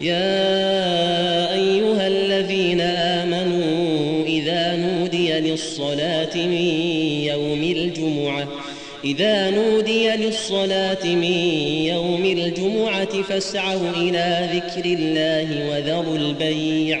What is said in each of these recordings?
يا أيها الذين آمنوا إذا نودي للصلاة من يوم الجمعة إذا نودي للصلاة من يوم الجمعة فاسعوا إلى ذكر الله وذروا البيع.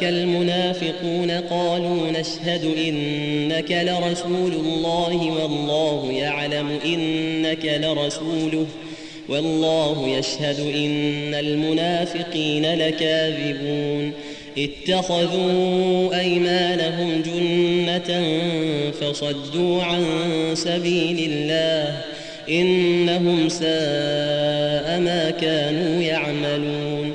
جاءك المنافقون قالوا نشهد إنك لرسول الله والله يعلم إنك لرسوله والله يشهد إن المنافقين لكاذبون اتخذوا أيمانهم جنة فصدوا عن سبيل الله إنهم ساء ما كانوا يعملون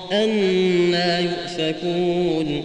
أنا يؤفكون.